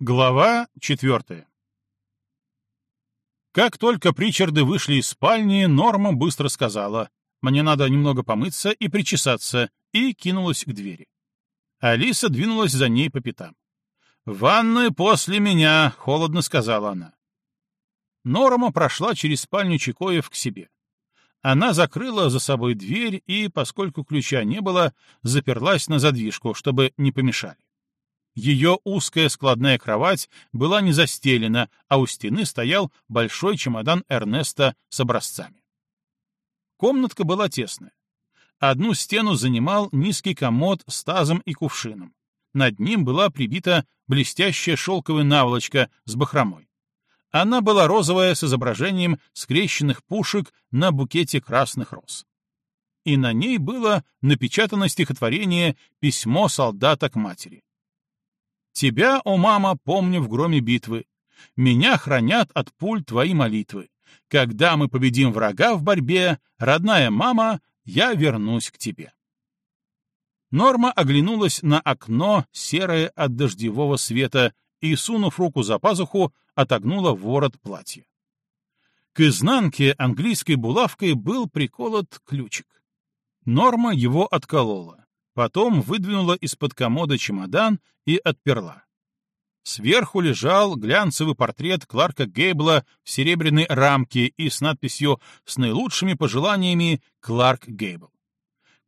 Глава четвертая Как только Причарды вышли из спальни, Норма быстро сказала «Мне надо немного помыться и причесаться», и кинулась к двери. Алиса двинулась за ней по пятам. «Ванны после меня», — холодно сказала она. Норма прошла через спальню Чикоев к себе. Она закрыла за собой дверь и, поскольку ключа не было, заперлась на задвижку, чтобы не помешали. Ее узкая складная кровать была не застелена, а у стены стоял большой чемодан Эрнеста с образцами. Комнатка была тесная. Одну стену занимал низкий комод с тазом и кувшином. Над ним была прибита блестящая шелковая наволочка с бахромой. Она была розовая с изображением скрещенных пушек на букете красных роз. И на ней было напечатано стихотворение «Письмо солдата к матери». Тебя, о мама, помню в громе битвы. Меня хранят от пуль твои молитвы. Когда мы победим врага в борьбе, родная мама, я вернусь к тебе. Норма оглянулась на окно, серое от дождевого света, и, сунув руку за пазуху, отогнула ворот платья. К изнанке английской булавкой был приколот ключик. Норма его отколола. Потом выдвинула из-под комода чемодан и отперла. Сверху лежал глянцевый портрет Кларка Гейбла в серебряной рамке и с надписью «С наилучшими пожеланиями Кларк Гейбл».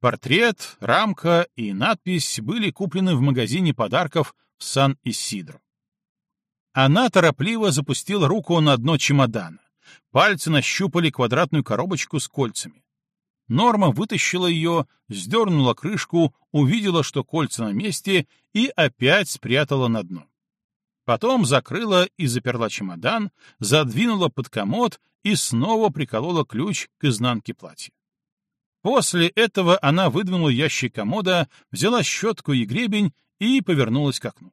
Портрет, рамка и надпись были куплены в магазине подарков в Сан-Исидро. Она торопливо запустила руку на дно чемодана. Пальцы нащупали квадратную коробочку с кольцами. Норма вытащила ее, сдернула крышку, увидела, что кольца на месте, и опять спрятала на дно. Потом закрыла и заперла чемодан, задвинула под комод и снова приколола ключ к изнанке платья. После этого она выдвинула ящик комода, взяла щетку и гребень и повернулась к окну.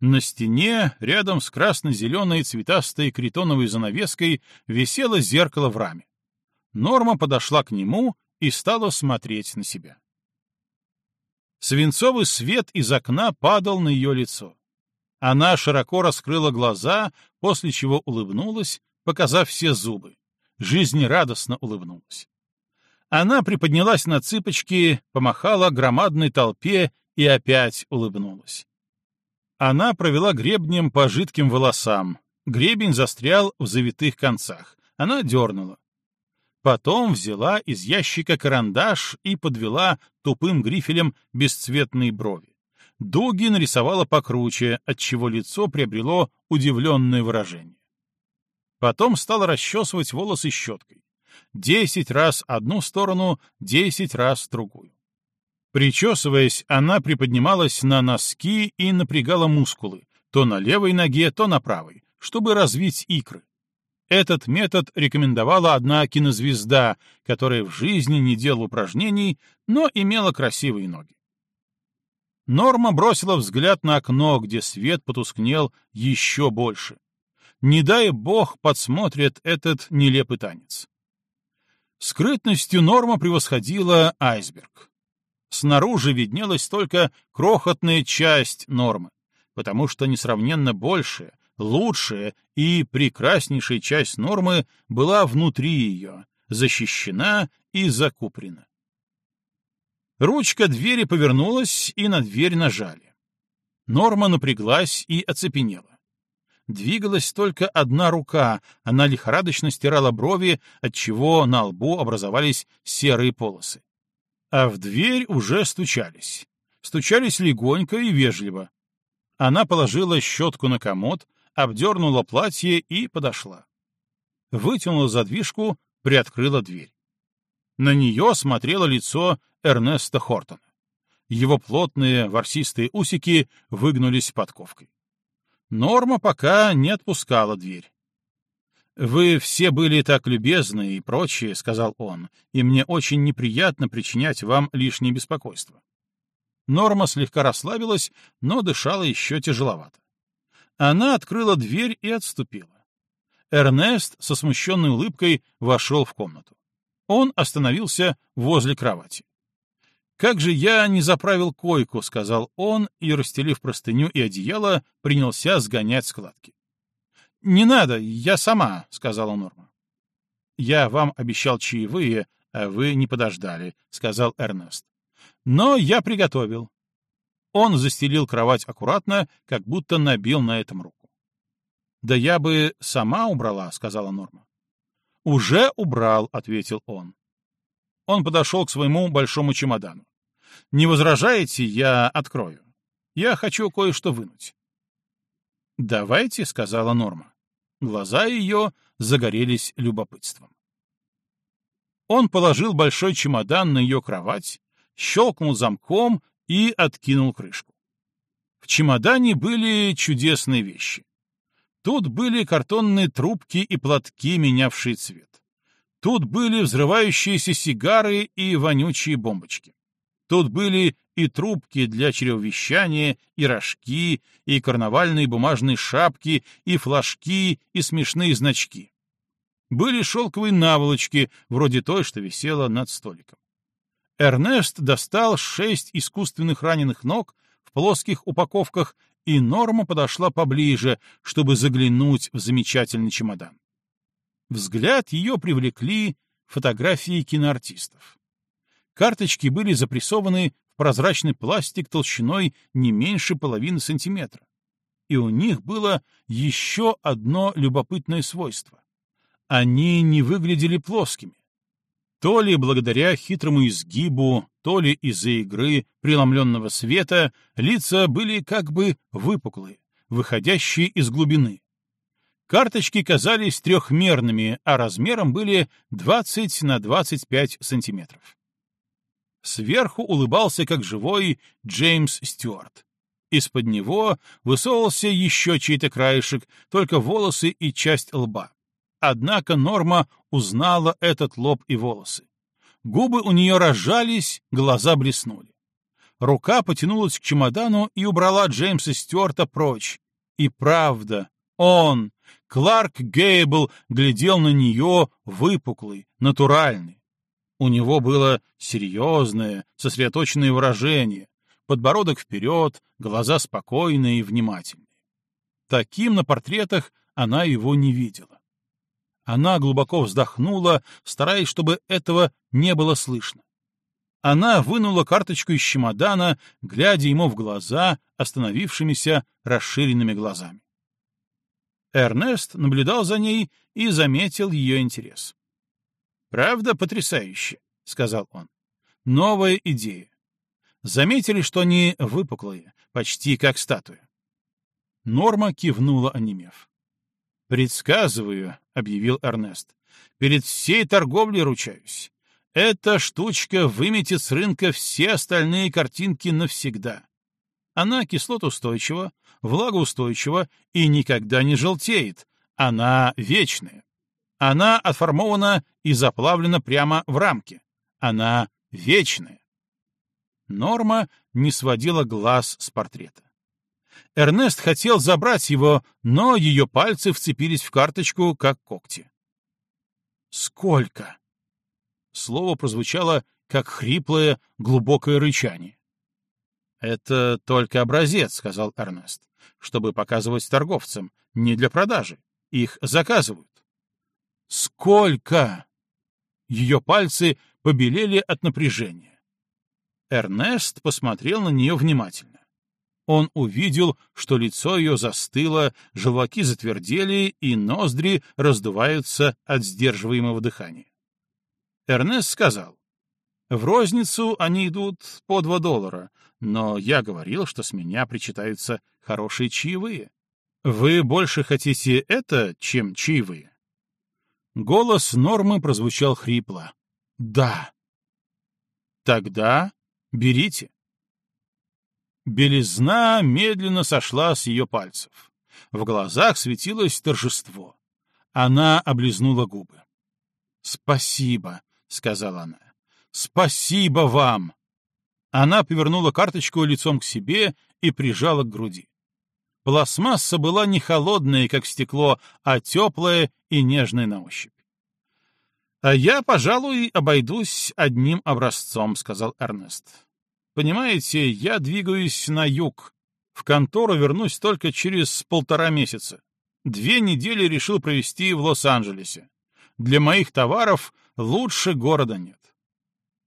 На стене, рядом с красно-зеленой цветастой критоновой занавеской, висело зеркало в раме. Норма подошла к нему и стала смотреть на себя. Свинцовый свет из окна падал на ее лицо. Она широко раскрыла глаза, после чего улыбнулась, показав все зубы. Жизнерадостно улыбнулась. Она приподнялась на цыпочки, помахала громадной толпе и опять улыбнулась. Она провела гребнем по жидким волосам. Гребень застрял в завитых концах. Она дернула. Потом взяла из ящика карандаш и подвела тупым грифелем бесцветные брови. Дуги нарисовала покруче, отчего лицо приобрело удивленное выражение. Потом стала расчесывать волосы щеткой. Десять раз одну сторону, десять раз другую. Причесываясь, она приподнималась на носки и напрягала мускулы, то на левой ноге, то на правой, чтобы развить икры. Этот метод рекомендовала одна кинозвезда, которая в жизни не делала упражнений, но имела красивые ноги. Норма бросила взгляд на окно, где свет потускнел еще больше. Не дай бог подсмотрит этот нелепый танец. Скрытностью Норма превосходила айсберг. Снаружи виднелась только крохотная часть Нормы, потому что несравненно большая, лучшая и прекраснейшая часть Нормы была внутри ее, защищена и закупрена. Ручка двери повернулась, и на дверь нажали. Норма напряглась и оцепенела. Двигалась только одна рука, она лихорадочно стирала брови, отчего на лбу образовались серые полосы. А в дверь уже стучались. Стучались легонько и вежливо. Она положила щетку на комод, обдернула платье и подошла. Вытянула задвижку, приоткрыла дверь. На нее смотрело лицо Эрнеста Хортона. Его плотные ворсистые усики выгнулись подковкой. Норма пока не отпускала дверь. «Вы все были так любезны и прочее», — сказал он, «и мне очень неприятно причинять вам лишнее беспокойство». Норма слегка расслабилась, но дышала еще тяжеловато. Она открыла дверь и отступила. Эрнест со смущенной улыбкой вошел в комнату. Он остановился возле кровати. «Как же я не заправил койку», — сказал он, и, расстелив простыню и одеяло, принялся сгонять складки. «Не надо, я сама», — сказала Норма. «Я вам обещал чаевые, а вы не подождали», — сказал Эрнест. «Но я приготовил». Он застелил кровать аккуратно, как будто набил на этом руку. «Да я бы сама убрала», — сказала Норма. «Уже убрал», — ответил он. Он подошел к своему большому чемодану. «Не возражаете, я открою. Я хочу кое-что вынуть». «Давайте», — сказала Норма. Глаза ее загорелись любопытством. Он положил большой чемодан на ее кровать, щелкнул замком и откинул крышку. В чемодане были чудесные вещи. Тут были картонные трубки и платки, менявшие цвет. Тут были взрывающиеся сигары и вонючие бомбочки. Тут были и трубки для чревовещания, и рожки, и карнавальные бумажные шапки, и флажки, и смешные значки. Были шелковые наволочки, вроде той, что висела над столиком. Эрнест достал шесть искусственных раненых ног в плоских упаковках, и Норма подошла поближе, чтобы заглянуть в замечательный чемодан. Взгляд ее привлекли фотографии киноартистов. Карточки были запрессованы в прозрачный пластик толщиной не меньше половины сантиметра. И у них было еще одно любопытное свойство. Они не выглядели плоскими. То ли благодаря хитрому изгибу, то ли из-за игры преломленного света лица были как бы выпуклые, выходящие из глубины. Карточки казались трехмерными, а размером были 20 на 25 сантиметров. Сверху улыбался, как живой, Джеймс Стюарт. Из-под него высовывался еще чей-то краешек, только волосы и часть лба. Однако Норма узнала этот лоб и волосы. Губы у нее разжались, глаза блеснули. Рука потянулась к чемодану и убрала Джеймса Стюарта прочь. И правда, он, Кларк Гейбл, глядел на нее выпуклый, натуральный. У него было серьезное, сосредоточенное выражение, подбородок вперед, глаза спокойные и внимательные. Таким на портретах она его не видела. Она глубоко вздохнула, стараясь, чтобы этого не было слышно. Она вынула карточку из чемодана, глядя ему в глаза остановившимися расширенными глазами. Эрнест наблюдал за ней и заметил ее интерес. «Правда потрясающе», — сказал он. «Новая идея. Заметили, что они выпуклые, почти как статуя?» Норма кивнула, онемев. «Предсказываю», — объявил Эрнест. «Перед всей торговлей ручаюсь. Эта штучка выметит с рынка все остальные картинки навсегда. Она кислотоустойчива, влагоустойчива и никогда не желтеет. Она вечная. Она отформована и заплавлена прямо в рамке. Она вечная. Норма не сводила глаз с портрета. Эрнест хотел забрать его, но ее пальцы вцепились в карточку, как когти. «Сколько?» Слово прозвучало, как хриплое, глубокое рычание. «Это только образец», — сказал Эрнест, — «чтобы показывать торговцам, не для продажи. Их заказывают». Сколько? Ее пальцы побелели от напряжения. Эрнест посмотрел на нее внимательно. Он увидел, что лицо ее застыло, желваки затвердели, и ноздри раздуваются от сдерживаемого дыхания. Эрнест сказал, «В розницу они идут по два доллара, но я говорил, что с меня причитаются хорошие чаевые. Вы больше хотите это, чем чаевые?» Голос Нормы прозвучал хрипло. «Да». «Тогда берите». Белизна медленно сошла с ее пальцев. В глазах светилось торжество. Она облизнула губы. «Спасибо», — сказала она. «Спасибо вам!» Она повернула карточку лицом к себе и прижала к груди. Пластмасса была не холодная, как стекло, а теплая и нежная на ощупь. «А я, пожалуй, обойдусь одним образцом», — сказал Эрнест. Понимаете, я двигаюсь на юг. В контору вернусь только через полтора месяца. Две недели решил провести в Лос-Анджелесе. Для моих товаров лучше города нет.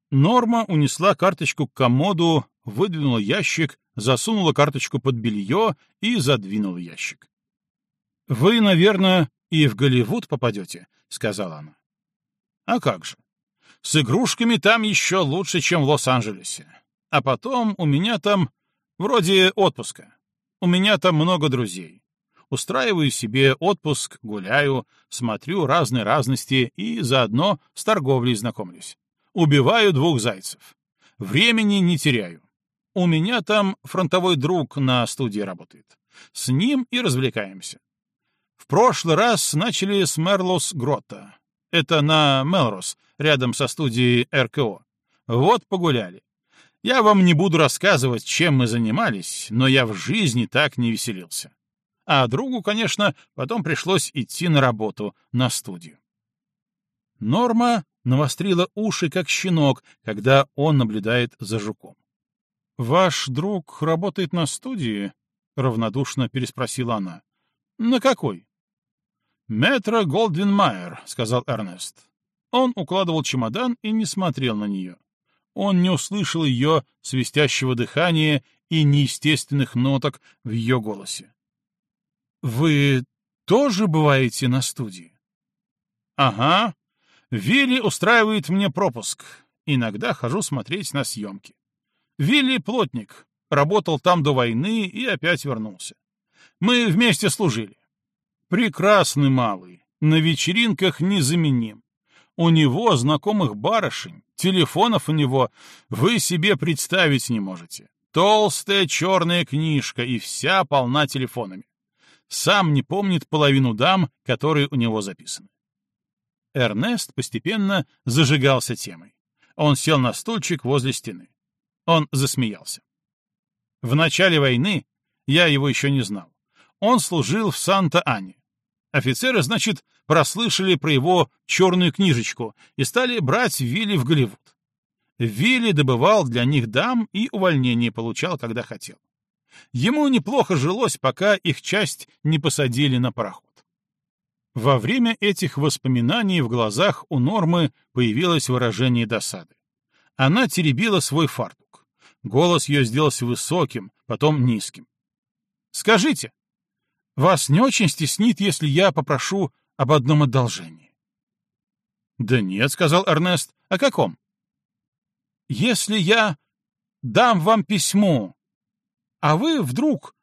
Норма унесла карточку к комоду, выдвинула ящик, засунула карточку под белье и задвинула ящик. «Вы, наверное, и в Голливуд попадете», — сказала она. «А как же? С игрушками там еще лучше, чем в Лос-Анджелесе. А потом у меня там вроде отпуска. У меня там много друзей. Устраиваю себе отпуск, гуляю, смотрю разные разности и заодно с торговлей знакомлюсь. Убиваю двух зайцев. Времени не теряю. У меня там фронтовой друг на студии работает. С ним и развлекаемся. В прошлый раз начали с Мерлос Гротта. Это на Мелрос, рядом со студией РКО. Вот погуляли. Я вам не буду рассказывать, чем мы занимались, но я в жизни так не веселился. А другу, конечно, потом пришлось идти на работу, на студию. Норма навострила уши, как щенок, когда он наблюдает за жуком. «Ваш друг работает на студии?» — равнодушно переспросила она. «На какой?» «Метро Голдвин Майер», — сказал Эрнест. Он укладывал чемодан и не смотрел на нее. Он не услышал ее свистящего дыхания и неестественных ноток в ее голосе. «Вы тоже бываете на студии?» «Ага. Вилли устраивает мне пропуск. Иногда хожу смотреть на съемки. Вилли — плотник. Работал там до войны и опять вернулся. Мы вместе служили. Прекрасный малый. На вечеринках незаменим. У него знакомых барышень, телефонов у него вы себе представить не можете. Толстая черная книжка и вся полна телефонами. Сам не помнит половину дам, которые у него записаны. Эрнест постепенно зажигался темой. Он сел на стульчик возле стены. Он засмеялся. В начале войны, я его еще не знал, он служил в Санта-Ане. Офицеры, значит, прослышали про его черную книжечку и стали брать Вилли в Голливуд. Вилли добывал для них дам и увольнение получал, когда хотел. Ему неплохо жилось, пока их часть не посадили на пароход. Во время этих воспоминаний в глазах у Нормы появилось выражение досады. Она теребила свой фартук. Голос ее сделался высоким, потом низким. «Скажите, вас не очень стеснит, если я попрошу об одном одолжении?» «Да нет», — сказал Эрнест. «О каком?» «Если я дам вам письмо, а вы вдруг,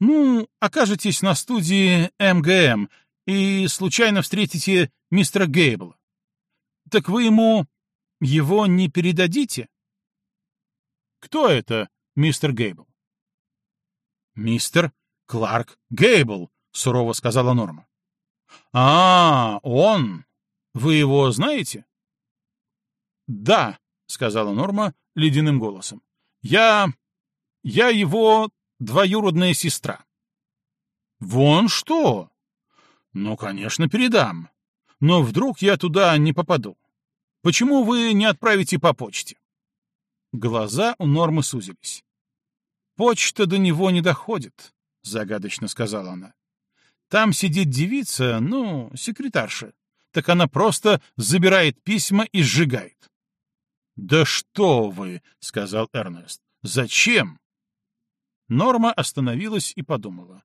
ну, окажетесь на студии МГМ и случайно встретите мистера Гейбла, так вы ему его не передадите?» «Кто это, мистер Гейбл?» «Мистер Кларк Гейбл», — сурово сказала Норма. «А, он! Вы его знаете?» «Да», — сказала Норма ледяным голосом. «Я... я его двоюродная сестра». «Вон что!» «Ну, конечно, передам. Но вдруг я туда не попаду. Почему вы не отправите по почте?» Глаза у Нормы сузились. «Почта до него не доходит», — загадочно сказала она. «Там сидит девица, ну, секретарша. Так она просто забирает письма и сжигает». «Да что вы!» — сказал Эрнест. «Зачем?» Норма остановилась и подумала.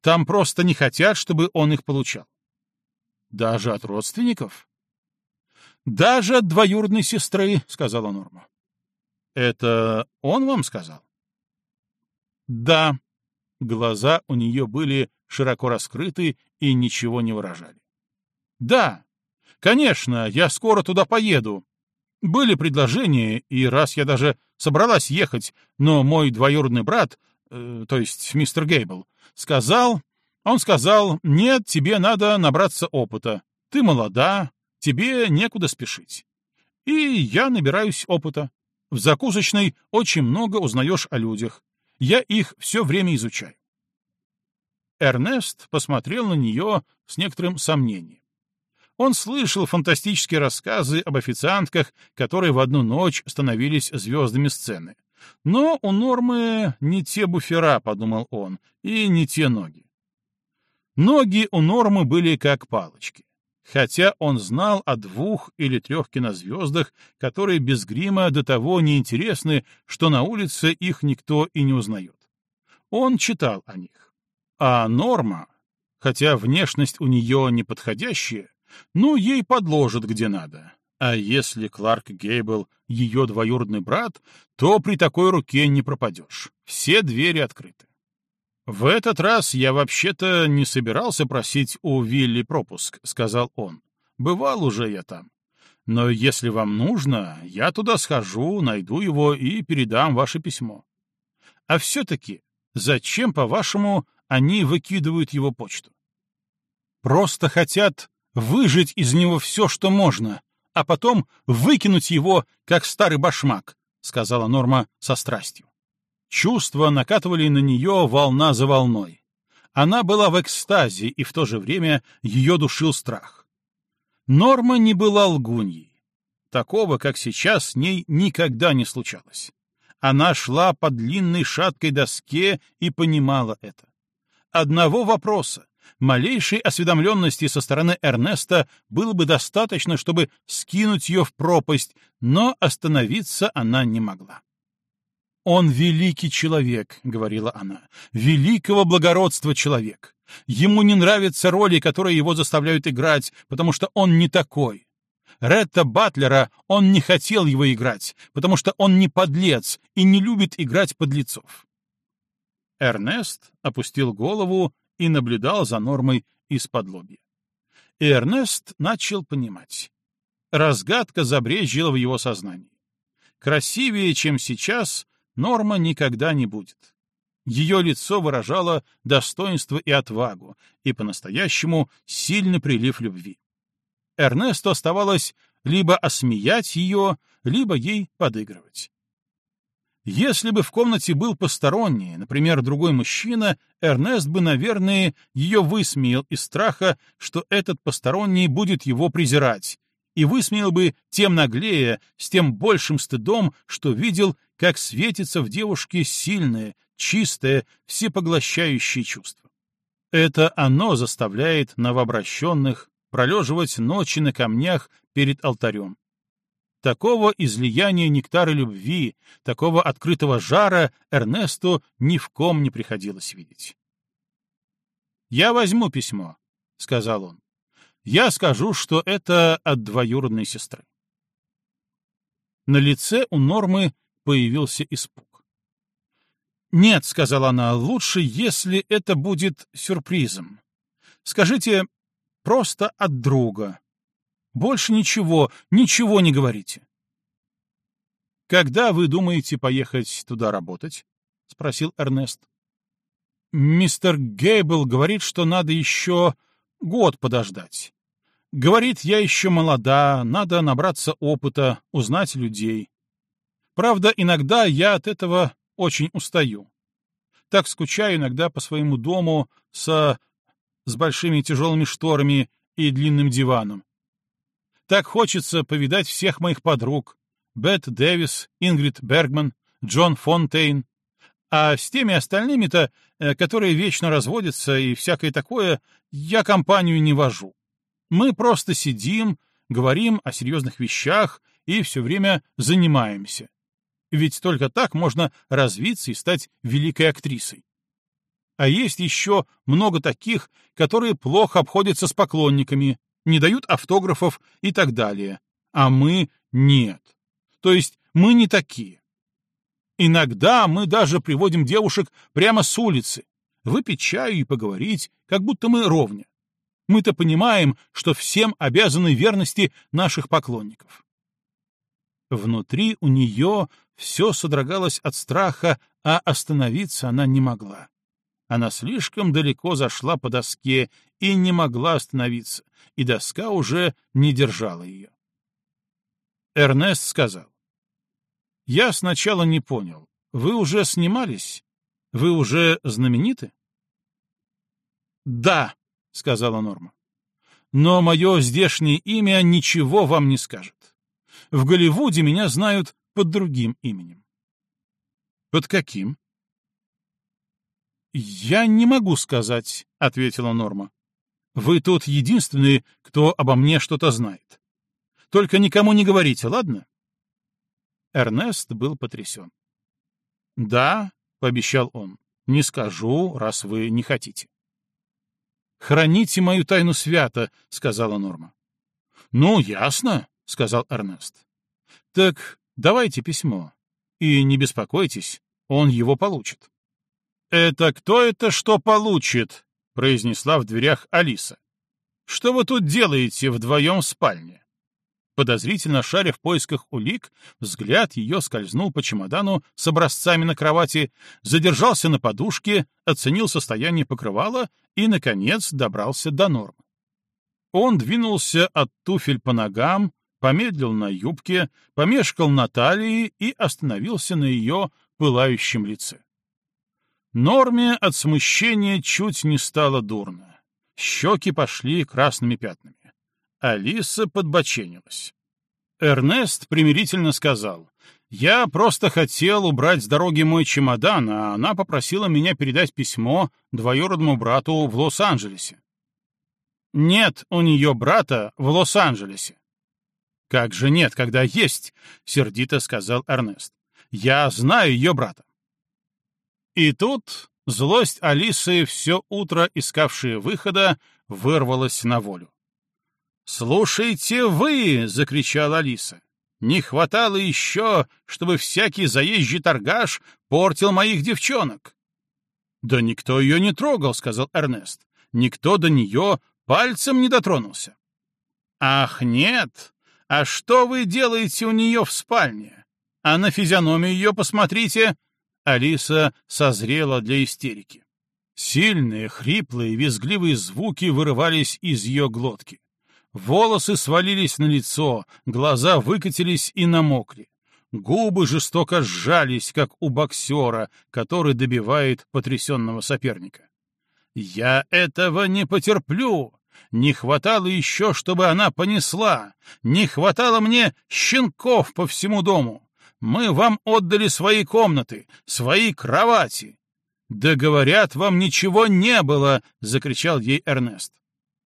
«Там просто не хотят, чтобы он их получал». «Даже от родственников?» «Даже от двоюродной сестры», — сказала Норма. «Это он вам сказал?» «Да», Глаза у нее были широко раскрыты и ничего не выражали. «Да, конечно, я скоро туда поеду. Были предложения, и раз я даже собралась ехать, но мой двоюродный брат, э, то есть мистер Гейбл, сказал... Он сказал, нет, тебе надо набраться опыта. Ты молода, тебе некуда спешить. И я набираюсь опыта. В закусочной очень много узнаешь о людях. Я их все время изучаю. Эрнест посмотрел на нее с некоторым сомнением. Он слышал фантастические рассказы об официантках, которые в одну ночь становились звездами сцены. Но у Нормы не те буфера, подумал он, и не те ноги. Ноги у Нормы были как палочки. Хотя он знал о двух или трех кинозвездах, которые без грима до того неинтересны, что на улице их никто и не узнает. Он читал о них. А Норма, хотя внешность у нее неподходящая, ну, ей подложат где надо. А если Кларк Гейбл — ее двоюродный брат, то при такой руке не пропадешь. Все двери открыты. «В этот раз я вообще-то не собирался просить у Вилли пропуск», — сказал он. «Бывал уже я там. Но если вам нужно, я туда схожу, найду его и передам ваше письмо. А все-таки, зачем, по-вашему, они выкидывают его почту? Просто хотят выжить из него все, что можно, а потом выкинуть его, как старый башмак», — сказала Норма со страстью. Чувства накатывали на нее волна за волной. Она была в экстазе, и в то же время ее душил страх. Норма не была лгуньей. Такого, как сейчас, с ней никогда не случалось. Она шла по длинной шаткой доске и понимала это. Одного вопроса, малейшей осведомленности со стороны Эрнеста было бы достаточно, чтобы скинуть ее в пропасть, но остановиться она не могла. «Он великий человек», — говорила она, — «великого благородства человек. Ему не нравятся роли, которые его заставляют играть, потому что он не такой. Ретта Батлера он не хотел его играть, потому что он не подлец и не любит играть подлецов». Эрнест опустил голову и наблюдал за нормой из-под лобья. И Эрнест начал понимать. Разгадка забрежила в его сознании. Красивее, чем сейчас, Норма никогда не будет. Ее лицо выражало достоинство и отвагу, и по-настоящему сильный прилив любви. Эрнесту оставалось либо осмеять ее, либо ей подыгрывать. Если бы в комнате был посторонний, например, другой мужчина, Эрнест бы, наверное, ее высмеял из страха, что этот посторонний будет его презирать, и высмеял бы тем наглее, с тем большим стыдом, что видел, как светится в девушке сильное, чистое, всепоглощающее чувство. Это оно заставляет новообращенных пролеживать ночи на камнях перед алтарем. Такого излияния нектара любви, такого открытого жара Эрнесту ни в ком не приходилось видеть. «Я возьму письмо», — сказал он я скажу, что это от двоюродной сестры. На лице у Нормы появился испуг. «Нет», — сказала она, — «лучше, если это будет сюрпризом. Скажите, просто от друга. Больше ничего, ничего не говорите». «Когда вы думаете поехать туда работать?» — спросил Эрнест. «Мистер Гейбл говорит, что надо еще год подождать. Говорит, я еще молода, надо набраться опыта, узнать людей. Правда, иногда я от этого очень устаю. Так скучаю иногда по своему дому со... с большими тяжелыми шторами и длинным диваном. Так хочется повидать всех моих подруг. Бет Дэвис, Ингрид Бергман, Джон Фонтейн. А с теми остальными-то, э, которые вечно разводятся и всякое такое, я компанию не вожу. Мы просто сидим, говорим о серьезных вещах и все время занимаемся. Ведь только так можно развиться и стать великой актрисой. А есть еще много таких, которые плохо обходятся с поклонниками, не дают автографов и так далее. А мы — нет. То есть мы не такие. Иногда мы даже приводим девушек прямо с улицы, выпить чаю и поговорить, как будто мы ровня. Мы-то понимаем, что всем обязаны верности наших поклонников. Внутри у нее все содрогалось от страха, а остановиться она не могла. Она слишком далеко зашла по доске и не могла остановиться, и доска уже не держала ее. Эрнест сказал. «Я сначала не понял. Вы уже снимались? Вы уже знамениты?» «Да», — сказала Норма. «Но мое здешнее имя ничего вам не скажет. В Голливуде меня знают под другим именем». Под каким? Я не могу сказать, ответила Норма. Вы тут единственный, кто обо мне что-то знает. Только никому не говорите, ладно? Эрнест был потрясен. Да, пообещал он, не скажу, раз вы не хотите. Храните мою тайну свято, сказала Норма. Ну, ясно, сказал Эрнест. Так давайте письмо. И не беспокойтесь, он его получит. Это кто это что получит? Произнесла в дверях Алиса. Что вы тут делаете вдвоем в спальне? Подозрительно шаря в поисках улик, взгляд ее скользнул по чемодану с образцами на кровати, задержался на подушке, оценил состояние покрывала и, наконец, добрался до нормы. Он двинулся от туфель по ногам, помедлил на юбке, помешкал на талии и остановился на ее пылающем лице. Норме от смущения чуть не стало дурно. Щеки пошли красными пятнами. Алиса подбоченилась. Эрнест примирительно сказал, «Я просто хотел убрать с дороги мой чемодан, а она попросила меня передать письмо двоюродному брату в Лос-Анджелесе». «Нет у нее брата в Лос-Анджелесе». «Как же нет, когда есть?» — сердито сказал Эрнест. «Я знаю ее брата». И тут злость Алисы, все утро искавшая выхода, вырвалась на волю. «Слушайте вы!» — закричала Алиса. «Не хватало еще, чтобы всякий заезжий торгаш портил моих девчонок!» «Да никто ее не трогал», — сказал Эрнест. «Никто до нее пальцем не дотронулся». «Ах, нет! А что вы делаете у нее в спальне? А на физиономию ее посмотрите!» Алиса созрела для истерики. Сильные, хриплые, визгливые звуки вырывались из ее глотки. Волосы свалились на лицо, глаза выкатились и намокли. Губы жестоко сжались, как у боксера, который добивает потрясенного соперника. «Я этого не потерплю! Не хватало еще, чтобы она понесла! Не хватало мне щенков по всему дому! Мы вам отдали свои комнаты, свои кровати!» «Да говорят, вам ничего не было!» — закричал ей Эрнест.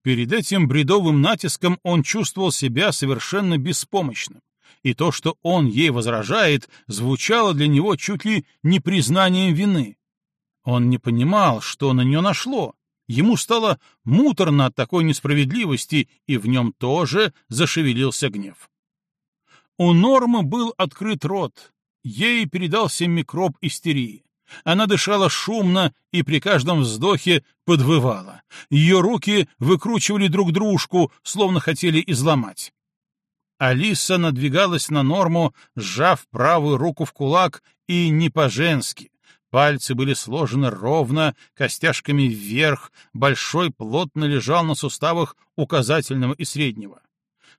Перед этим бредовым натиском он чувствовал себя совершенно беспомощным, и то, что он ей возражает, звучало для него чуть ли не признанием вины. Он не понимал, что на нее нашло. Ему стало муторно от такой несправедливости, и в нем тоже зашевелился гнев. У Нормы был открыт рот. Ей передался микроб истерии. Она дышала шумно и при каждом вздохе подвывала. Ее руки выкручивали друг дружку, словно хотели изломать. Алиса надвигалась на норму, сжав правую руку в кулак и не по-женски. Пальцы были сложены ровно, костяшками вверх, большой плотно лежал на суставах указательного и среднего.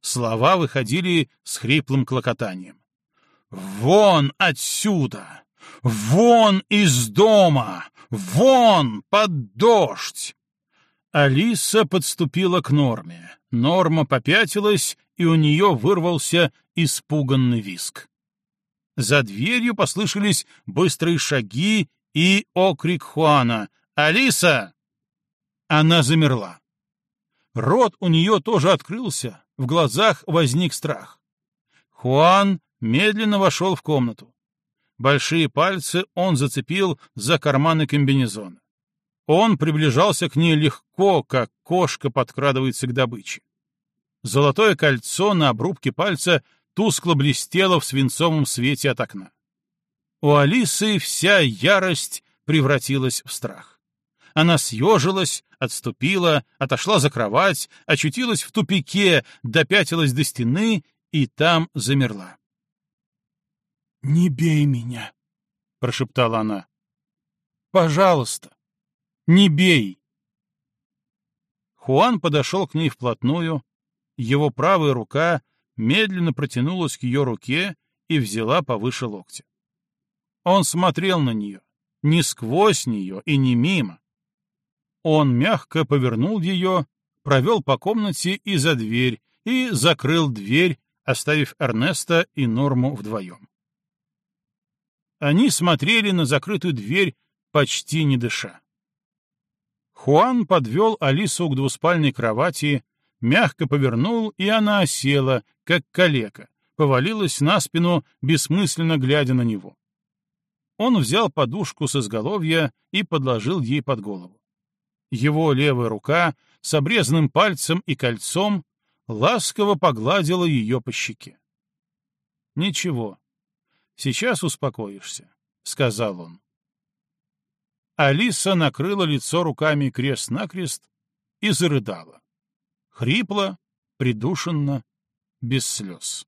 Слова выходили с хриплым клокотанием. «Вон отсюда! «Вон из дома! Вон под дождь!» Алиса подступила к Норме. Норма попятилась, и у нее вырвался испуганный виск. За дверью послышались быстрые шаги и окрик Хуана. «Алиса!» Она замерла. Рот у нее тоже открылся, в глазах возник страх. Хуан медленно вошел в комнату. Большие пальцы он зацепил за карманы комбинезона. Он приближался к ней легко, как кошка подкрадывается к добыче. Золотое кольцо на обрубке пальца тускло блестело в свинцовом свете от окна. У Алисы вся ярость превратилась в страх. Она съежилась, отступила, отошла за кровать, очутилась в тупике, допятилась до стены и там замерла. «Не бей меня!» — прошептала она. «Пожалуйста, не бей!» Хуан подошел к ней вплотную, его правая рука медленно протянулась к ее руке и взяла повыше локтя. Он смотрел на нее, не сквозь нее и не мимо. Он мягко повернул ее, провел по комнате и за дверь, и закрыл дверь, оставив Эрнеста и Норму вдвоем. Они смотрели на закрытую дверь, почти не дыша. Хуан подвел Алису к двуспальной кровати, мягко повернул, и она осела, как калека, повалилась на спину, бессмысленно глядя на него. Он взял подушку с изголовья и подложил ей под голову. Его левая рука с обрезанным пальцем и кольцом ласково погладила ее по щеке. «Ничего, сейчас успокоишься», — сказал он. Алиса накрыла лицо руками крест-накрест и зарыдала. Хрипло, придушенно, без слез.